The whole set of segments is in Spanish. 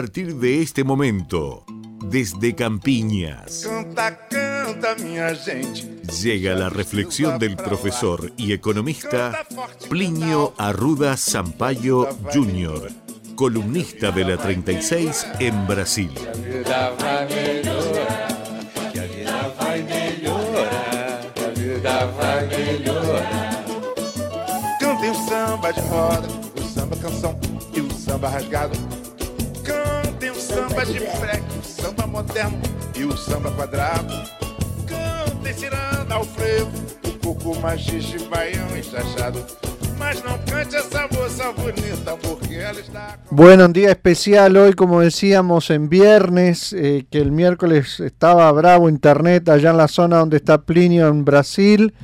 A partir de este momento, desde Campiñas, Canta, canta, llega la reflexión del profesor y economista Plinio Arruda Sampaio Jr., columnista de la 36 en Brasil. Cantem o samba de roda, o samba canção e o samba rasgado. Samba de. Bueno, un día especial hoy, como decíamos, en viernes, eh, que el miércoles estaba bravo internet allá en la zona donde está Plinio en Brasil,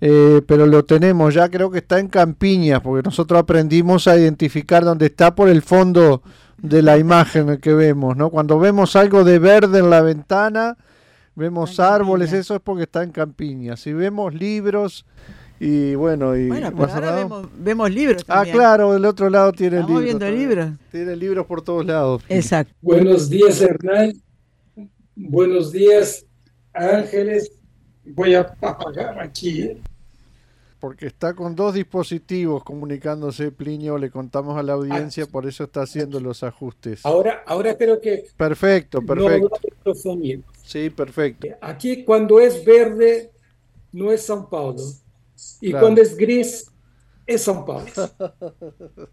eh, pero lo tenemos ya, creo que está en Campiñas, porque nosotros aprendimos a identificar dónde está por el fondo de la imagen que vemos, ¿no? Cuando vemos algo de verde en la ventana, vemos árboles, eso es porque está en Campiñas. Si vemos libros y bueno, y Bueno, pero ahora vemos, vemos libros Ah, también. claro, del otro lado tiene Estamos libros. viendo también. libros. Tiene libros por todos lados. Exacto. Buenos días, Hernán. Buenos días, Ángeles. Voy a apagar aquí. Porque está con dos dispositivos comunicándose Plinio, le contamos a la audiencia, por eso está haciendo los ajustes. Ahora, ahora creo que Perfecto, perfecto. Sí, perfecto. Aquí cuando es verde no es São Paulo. Y Claro. cuando es gris es São Paulo.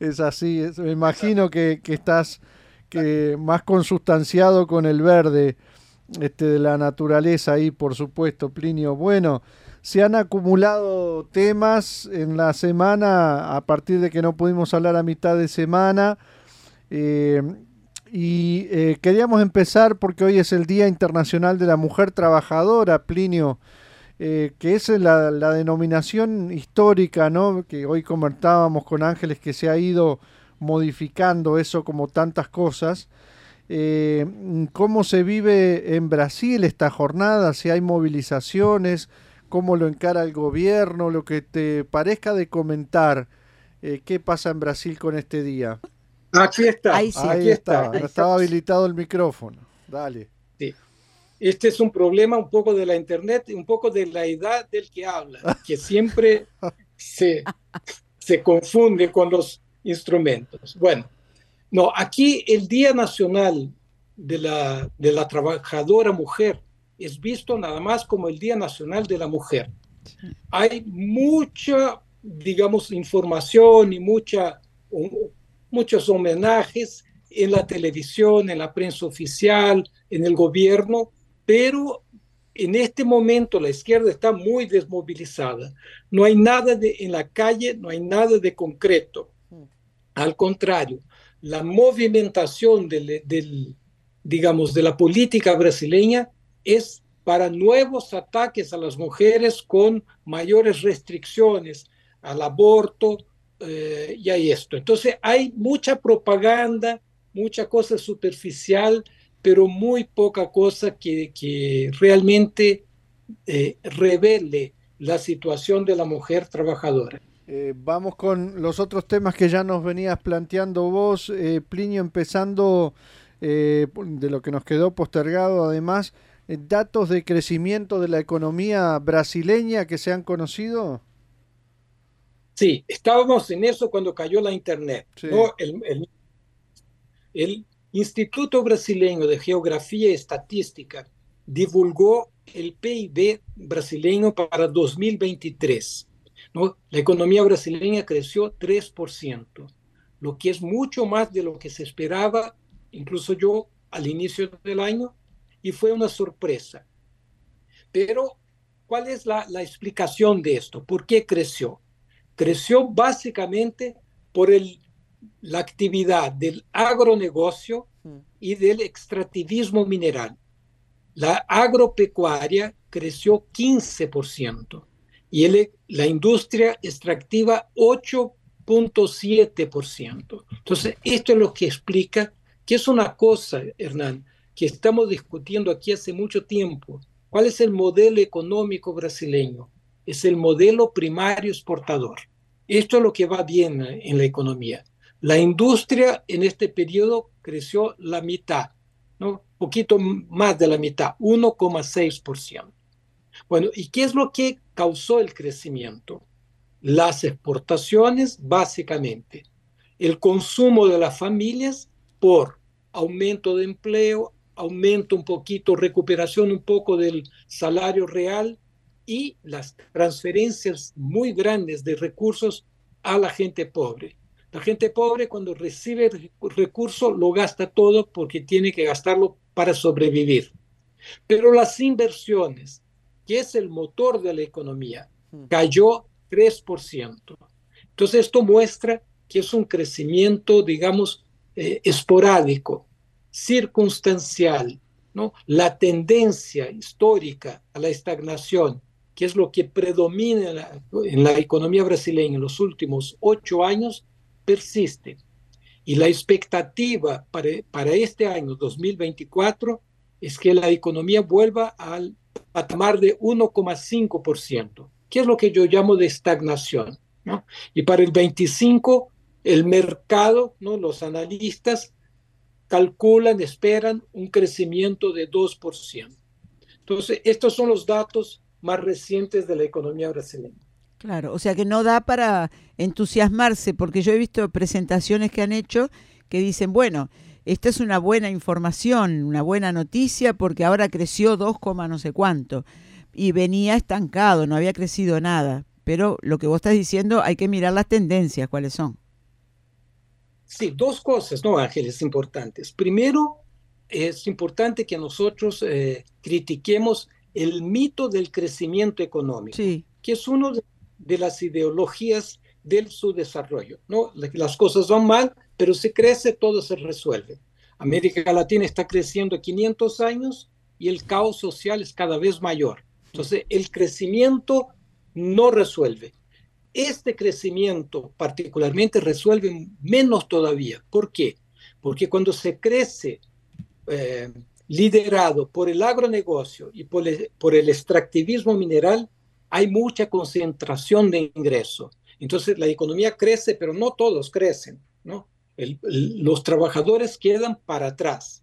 Es así, es- me imagino que, que estás que más consustanciado con el verde este, de la naturaleza ahí, por supuesto, Plinio. Bueno, se han acumulado temas en la semana a partir de que no pudimos hablar a mitad de semana. eh, y eh, queríamos empezar porque hoy es el Día Internacional de la Mujer Trabajadora, Plinio, eh, que es la, la denominación histórica, ¿no? Que hoy comentábamos con Ángeles que se ha ido modificando eso como tantas cosas. ¿Cómo se vive en Brasil esta jornada? Si hay movilizaciones, cómo lo encara el gobierno, lo que te parezca de comentar. eh, ¿Qué pasa en Brasil con este día? Aquí está. Ahí sí. Ahí aquí está, está. no estaba habilitado el micrófono. Dale. Este es un problema un poco de la internet, un poco de la edad del que habla, que siempre se, se confunde con los instrumentos. Bueno, no, aquí el Día Nacional de la, de la Trabajadora Mujer es visto nada más como el Día Nacional de la Mujer. Hay mucha, digamos, información y mucha, muchos homenajes en la televisión, en la prensa oficial, en el gobierno, pero en este momento la izquierda está muy desmovilizada. No hay nada de, en la calle, no hay nada de concreto. Al contrario, la movimentación del, del, digamos, de la política brasileña es para nuevos ataques a las mujeres con mayores restricciones al aborto eh, y a esto. Entonces hay mucha propaganda, mucha cosa superficial, pero muy poca cosa que, que realmente eh, revele la situación de la mujer trabajadora. Eh, vamos con los otros temas que ya nos venías planteando vos, Plinio, empezando de lo que nos quedó postergado, además, datos de crecimiento de la economía brasileña que se han conocido. Sí, estábamos en eso cuando cayó la internet. Sí. ¿no? El, el- el Instituto Brasileño de Geografía y Estadística divulgó el PIB brasileño para 2023. ¿no? La economía brasileña creció 3%, lo que es mucho más de lo que se esperaba, incluso yo al inicio del año, y fue una sorpresa. Pero, ¿cuál es la, la explicación de esto? ¿Por qué creció? creció básicamente por el, la actividad del agronegocio y del extractivismo mineral. La agropecuaria creció 15% y el- la industria extractiva 8.7%. Entonces, esto es lo que explica que es una cosa, Hernán, que estamos discutiendo aquí hace mucho tiempo. ¿Cuál es el modelo económico brasileño? Es el modelo primario exportador. Esto es lo que va bien en la economía. La industria en este periodo creció la mitad, ¿no? poquito más de la mitad, 1,6%. Bueno, ¿y qué es lo que causó el crecimiento? Las exportaciones, básicamente. El consumo de las familias por aumento de empleo, aumento un poquito, recuperación un poco del salario real y las transferencias muy grandes de recursos a la gente pobre. La gente pobre cuando recibe recursos lo gasta todo porque tiene que gastarlo para sobrevivir. Pero las inversiones, que es el motor de la economía, mm. cayó 3%. Entonces esto muestra que es un crecimiento, digamos, eh, esporádico, circunstancial, ¿no? La tendencia histórica a la estagnación, que es lo que predomina en la, economía brasileña en los últimos ocho años, persiste. Y la expectativa para, para este año 2024 es que la economía vuelva al patamar de 1,5%, que es lo que yo llamo de estagnación. ¿no? Y para el 25, el mercado, ¿no? los analistas calculan, esperan un crecimiento de 2%. Entonces, estos son los datos más recientes de la economía brasileña. Claro, o sea que no da para entusiasmarse, porque yo he visto presentaciones que han hecho que dicen, bueno, esta es una buena información, una buena noticia, porque ahora creció 2, no sé cuánto, y venía estancado, no había crecido nada. Pero lo que vos estás diciendo, hay que mirar las tendencias, cuáles son. Sí, dos cosas, ¿no, Ángeles, importantes. Primero, es importante que nosotros eh, critiquemos el mito del crecimiento económico, que es uno de de las ideologías del subdesarrollo. ¿no? Las cosas van mal, pero si crece, todo se resuelve. América Latina está creciendo 500 años y el caos social es cada vez mayor. Entonces, el crecimiento no resuelve. Este crecimiento particularmente resuelve menos todavía. ¿Por qué? Porque cuando se crece eh, liderado por el agronegocio y por por el extractivismo mineral, hay mucha concentración de ingresos. Entonces la economía crece, pero no todos crecen, ¿no? los trabajadores quedan para atrás.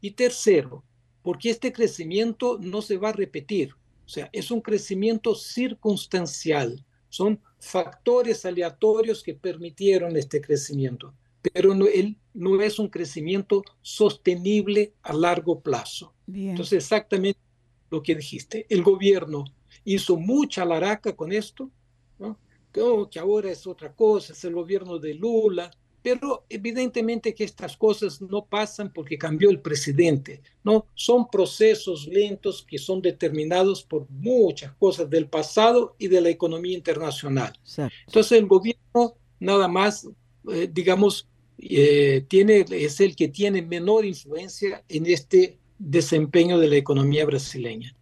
Y tercero, porque este crecimiento no se va a repetir, o sea, es un crecimiento circunstancial, son factores aleatorios que permitieron este crecimiento, pero no, él no es un crecimiento sostenible a largo plazo. Entonces, exactamente lo que dijiste, el gobierno hizo mucha laraca con esto, ¿no? que ahora es otra cosa, es el gobierno de Lula, pero evidentemente que estas cosas no pasan porque cambió el presidente, ¿no? Son procesos lentos que son determinados por muchas cosas del pasado y de la economía internacional. Entonces el gobierno nada más, eh, digamos, eh, tiene, es el que tiene menor influencia en este desempeño de la economía brasileña.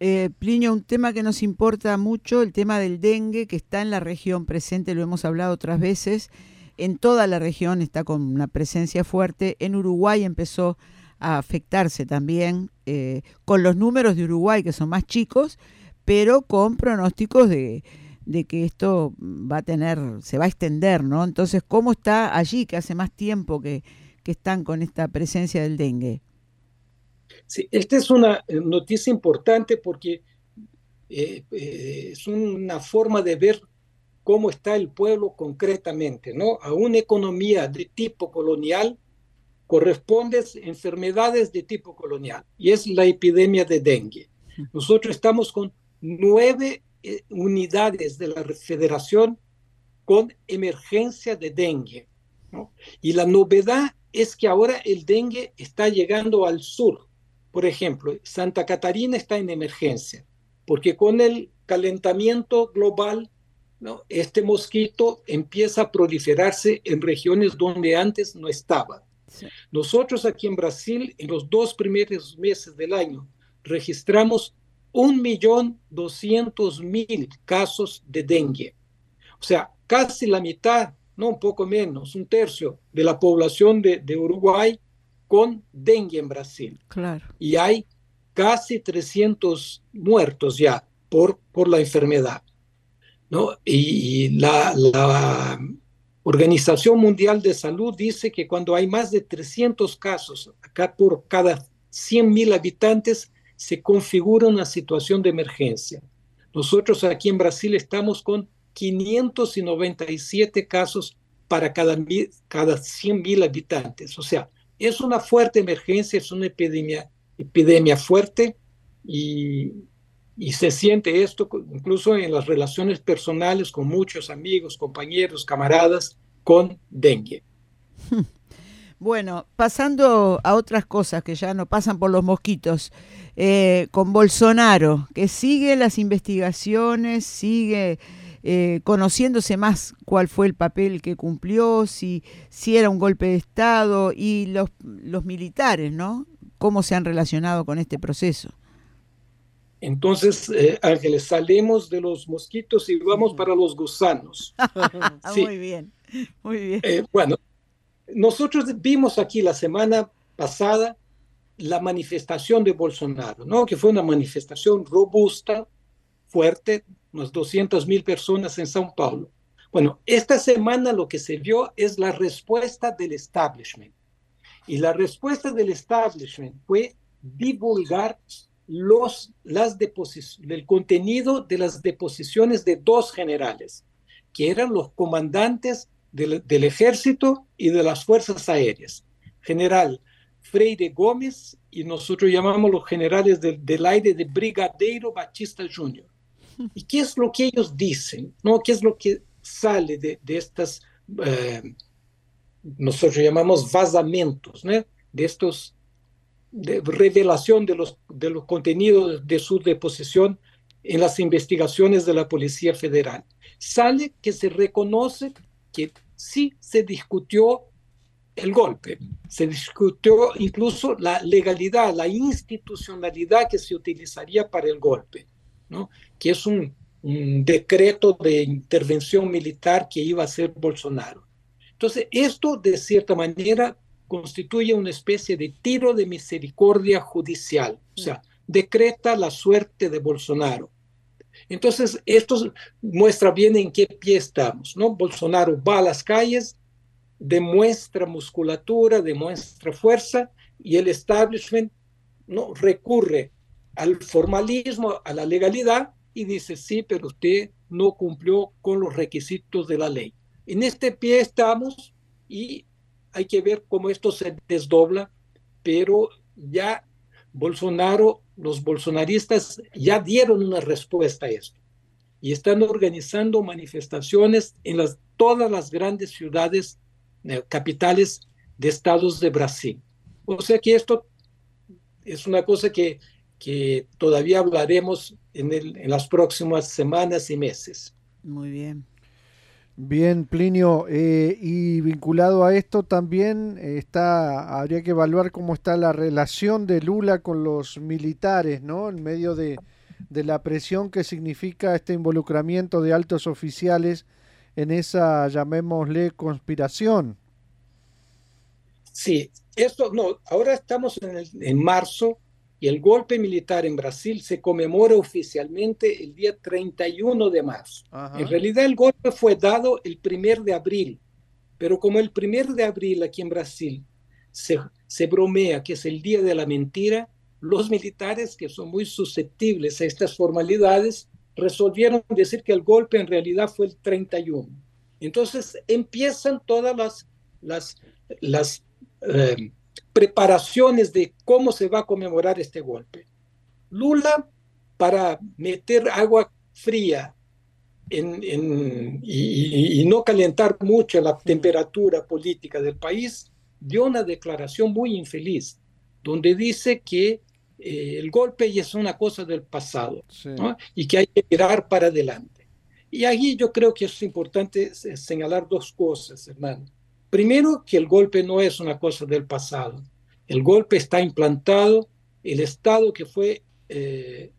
Eh, Plinio, un tema que nos importa mucho, el tema del dengue, que está en la región presente, lo hemos hablado otras veces, en toda la región está con una presencia fuerte, en Uruguay empezó a afectarse también, eh, con los números de Uruguay que son más chicos, pero con pronósticos de, que esto va a tener, se va a extender, ¿no? Entonces, ¿cómo está allí, que hace más tiempo que, están con esta presencia del dengue? Sí, esta es una eh, noticia importante porque eh, es una forma de ver cómo está el pueblo concretamente, ¿no? A una economía de tipo colonial corresponden enfermedades de tipo colonial y es la epidemia de dengue. Nosotros estamos con nueve unidades de la federación con emergencia de dengue, ¿no? Y la novedad es que ahora el dengue está llegando al sur, por ejemplo, Santa Catarina está en emergencia, porque con el calentamiento global, ¿no? este mosquito empieza a proliferarse en regiones donde antes no estaba. Nosotros aquí en Brasil, en los dos primeros meses del año, registramos 1.200.000 casos de dengue. O sea, casi la mitad, no un poco menos, un tercio de la población de, de Uruguay con dengue en Brasil. Claro. Y hay casi 300 muertos ya por, por la enfermedad. ¿No? Y la, Organización Mundial de Salud dice que cuando hay más de 300 casos acá por cada 100.000 habitantes, se configura una situación de emergencia. Nosotros aquí en Brasil estamos con 597 casos para cada, cada 100.000 habitantes. O sea, es una fuerte emergencia, es una epidemia, epidemia fuerte y, y se siente esto incluso en las relaciones personales con muchos amigos, compañeros, camaradas con dengue. Bueno, pasando a otras cosas que ya no pasan por los mosquitos, eh, con Bolsonaro, que sigue las investigaciones, sigue eh, conociéndose más cuál fue el papel que cumplió, si, si era un golpe de Estado y los, los militares, ¿no? ¿Cómo se han relacionado con este proceso? Entonces, eh, Ángeles, salimos de los mosquitos y vamos para los gusanos. Muy bien, muy bien. Eh, bueno, nosotros vimos aquí la semana pasada la manifestación de Bolsonaro, ¿no? Que fue una manifestación robusta, fuerte, unas 200 mil personas en São Paulo. Bueno, esta semana lo que se vio es la respuesta del establishment. Y la respuesta del establishment fue divulgar los, las del contenido de las deposiciones de dos generales, que eran los comandantes del, del ejército y de las fuerzas aéreas. General Freire Gómez y nosotros llamamos los generales del, del aire de Brigadeiro Batista Jr. ¿Y qué es lo que ellos dicen? ¿no? ¿Qué es lo que sale de, de estas, eh, nosotros llamamos vazamientos, ¿no? de estos de revelación de los, de los contenidos de su deposición en las investigaciones de la Policía Federal. Sale que se reconoce que sí se discutió el golpe, se discutió incluso la legalidad, la institucionalidad que se utilizaría para el golpe, ¿no? que es un, un decreto de intervención militar que iba a hacer Bolsonaro. Entonces, esto de cierta manera constituye una especie de tiro de misericordia judicial, o sea, decreta la suerte de Bolsonaro. Entonces, esto muestra bien en qué pie estamos, ¿no? Bolsonaro va a las calles, demuestra musculatura, demuestra fuerza, y el establishment no recurre al formalismo, a la legalidad, y dice, sí, pero usted no cumplió con los requisitos de la ley. En este pie estamos y hay que ver cómo esto se desdobla, pero ya Bolsonaro, los bolsonaristas ya dieron una respuesta a esto y están organizando manifestaciones en todas las grandes ciudades, eh, capitales de estados de Brasil. O sea que esto es una cosa que, que todavía hablaremos en, el, en las próximas semanas y meses. Muy bien. Bien, Plinio, eh, y vinculado a esto también está, habría que evaluar cómo está la relación de Lula con los militares, ¿no? En medio de, de la presión que significa este involucramiento de altos oficiales en esa, llamémosle, conspiración. Sí, esto no, ahora estamos en, el, en marzo y el golpe militar en Brasil se conmemora oficialmente el día 31 de marzo. Ajá. En realidad el golpe fue dado el 1 de abril, pero como el 1 de abril aquí en Brasil se, se bromea que es el día de la mentira, los militares que son muy susceptibles a estas formalidades resolvieron decir que el golpe en realidad fue el 31. Entonces empiezan todas las, las, las eh, preparaciones de cómo se va a conmemorar este golpe. Lula, para meter agua fría en, en, y, y, no calentar mucho la temperatura política del país, dio una declaración muy infeliz, donde dice que eh, el golpe es una cosa del pasado sí. ¿no? y que hay que mirar para adelante. Y ahí yo creo que es importante señalar dos cosas, hermano. Primero, que el golpe no es una cosa del pasado. El golpe está implantado, el Estado que fue eh,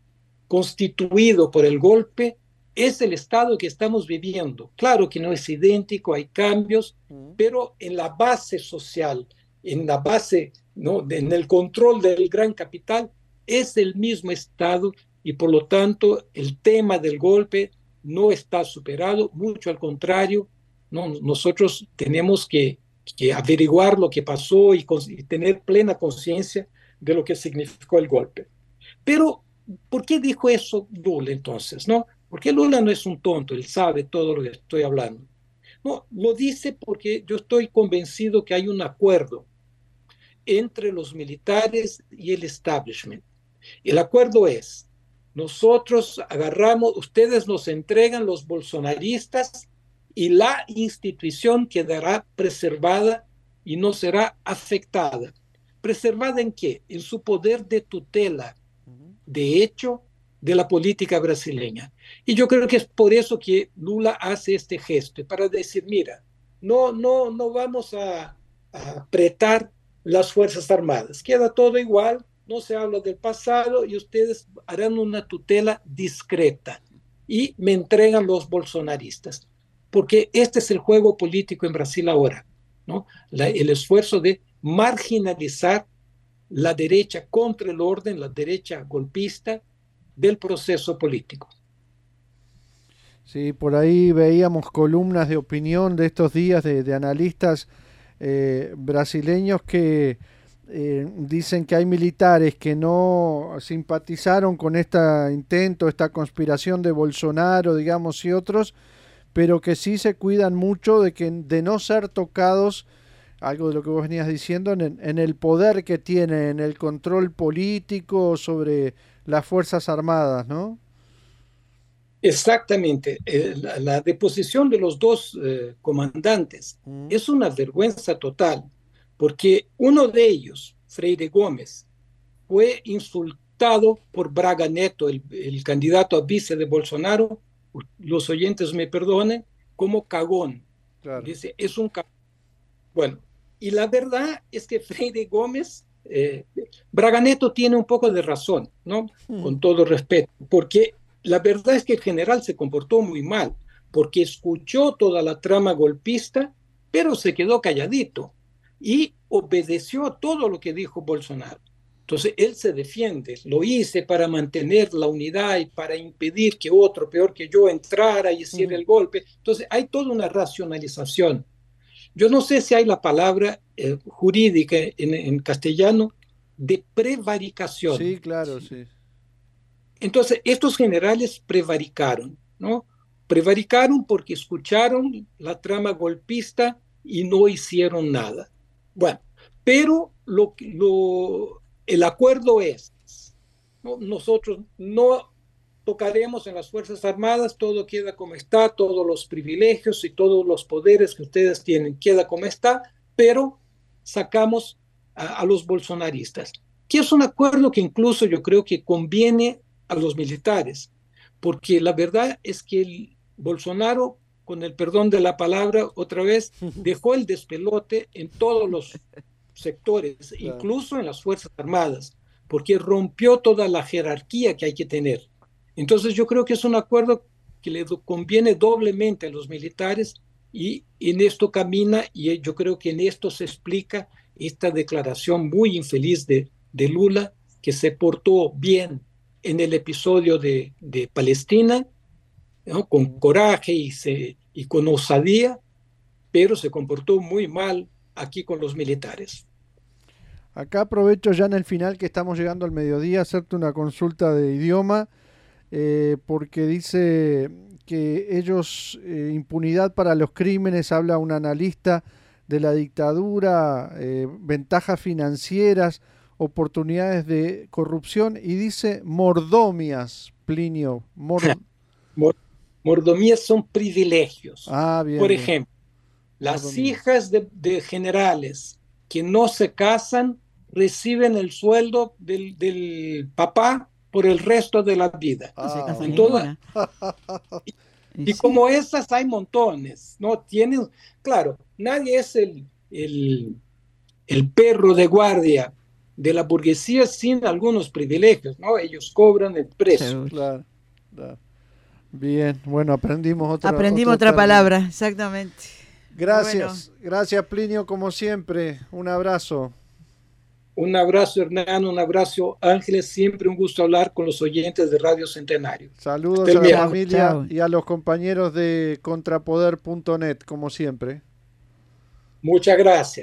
constituido por el golpe es el Estado que estamos viviendo. Claro que no es idéntico, hay cambios, pero en la base social, en la base, ¿no? en el control del gran capital, es el mismo Estado y por lo tanto el tema del golpe no está superado, mucho al contrario, ¿no? Nosotros tenemos que, que averiguar lo que pasó y, y tener plena conciencia de lo que significó el golpe. Pero, ¿por qué dijo eso Lula entonces? ¿no? Porque Lula no es un tonto, él sabe todo lo que estoy hablando. No, lo dice porque yo estoy convencido que hay un acuerdo entre los militares y el establishment. El acuerdo es, nosotros agarramos, ustedes nos entregan los bolsonaristas y la institución quedará preservada y no será afectada. ¿Preservada en qué? En su poder de tutela, de hecho, de la política brasileña. Y yo creo que es por eso que Lula hace este gesto, para decir, mira, no, no, no vamos a, a apretar las Fuerzas Armadas. Queda todo igual, no se habla del pasado y ustedes harán una tutela discreta y me entregan los bolsonaristas. Porque este es el juego político en Brasil ahora, ¿no? el esfuerzo de marginalizar la derecha contra el orden, la derecha golpista del proceso político. Sí, por ahí veíamos columnas de opinión de estos días de, analistas eh, brasileños que eh, dicen que hay militares que no simpatizaron con este intento, esta conspiración de Bolsonaro, digamos, y otros, pero que sí se cuidan mucho de, que, de no ser tocados, algo de lo que vos venías diciendo, en, en el poder que tiene, en el control político sobre las Fuerzas Armadas, ¿no? Exactamente. Eh, la, deposición de los dos eh, comandantes mm. es una vergüenza total, porque uno de ellos, Freire Gómez, fue insultado por Braga Neto, el, candidato a vice de Bolsonaro, los oyentes me perdonen, como cagón. Dice, es un cagón. Bueno, y la verdad es que Freire Gómez, eh, Braga Neto tiene un poco de razón, ¿no? Mm. Con todo respeto, porque la verdad es que el general se comportó muy mal, porque escuchó toda la trama golpista, pero se quedó calladito y obedeció a todo lo que dijo Bolsonaro. Entonces, él se defiende, lo hice para mantener la unidad y para impedir que otro peor que yo entrara y hiciera el golpe. Entonces, hay toda una racionalización. Yo no sé si hay la palabra eh, jurídica en, en, castellano de prevaricación. Sí, claro, sí. Entonces, estos generales prevaricaron, ¿no? Prevaricaron porque escucharon la trama golpista y no hicieron nada. Bueno, pero lo, lo, el acuerdo es, ¿no? nosotros no tocaremos en las Fuerzas Armadas, todo queda como está, todos los privilegios y todos los poderes que ustedes tienen queda como está, pero sacamos a, a los bolsonaristas, que es un acuerdo que incluso yo creo que conviene a los militares, porque la verdad es que el Bolsonaro, con el perdón de la palabra, otra vez dejó el despelote en todos los sectores, incluso en las Fuerzas Armadas, porque rompió toda la jerarquía que hay que tener. Entonces yo creo que es un acuerdo que le conviene doblemente a los militares y en esto camina y yo creo que en esto se explica esta declaración muy infeliz de, de Lula, que se portó bien en el episodio de, de Palestina, con coraje y, se, y con osadía, pero se comportó muy mal aquí con los militares. Acá aprovecho ya en el final que estamos llegando al mediodía hacerte una consulta de idioma, eh, porque dice que ellos, eh, impunidad para los crímenes, habla un analista de la dictadura, eh, ventajas financieras, oportunidades de corrupción y dice mordomias, Plinio. mordomías son privilegios. Ah, Por ejemplo, las hijas de, generales que no se casan reciben el sueldo del, papá por el resto de la vida. Ah, y, como esas hay montones, ¿no? Tienen, claro, nadie es el, el, el perro de guardia de la burguesía sin algunos privilegios, ¿no? Ellos cobran el precio. Claro, Bien, bueno, aprendimos otra Aprendimos otra, palabra, exactamente. Gracias, gracias Plinio, como siempre. Un abrazo. Un abrazo, Hernán, un abrazo, Ángeles. Siempre un gusto hablar con los oyentes de Radio Centenario. Saludos a la familia y a los compañeros de contrapoder.net, como siempre. Muchas gracias.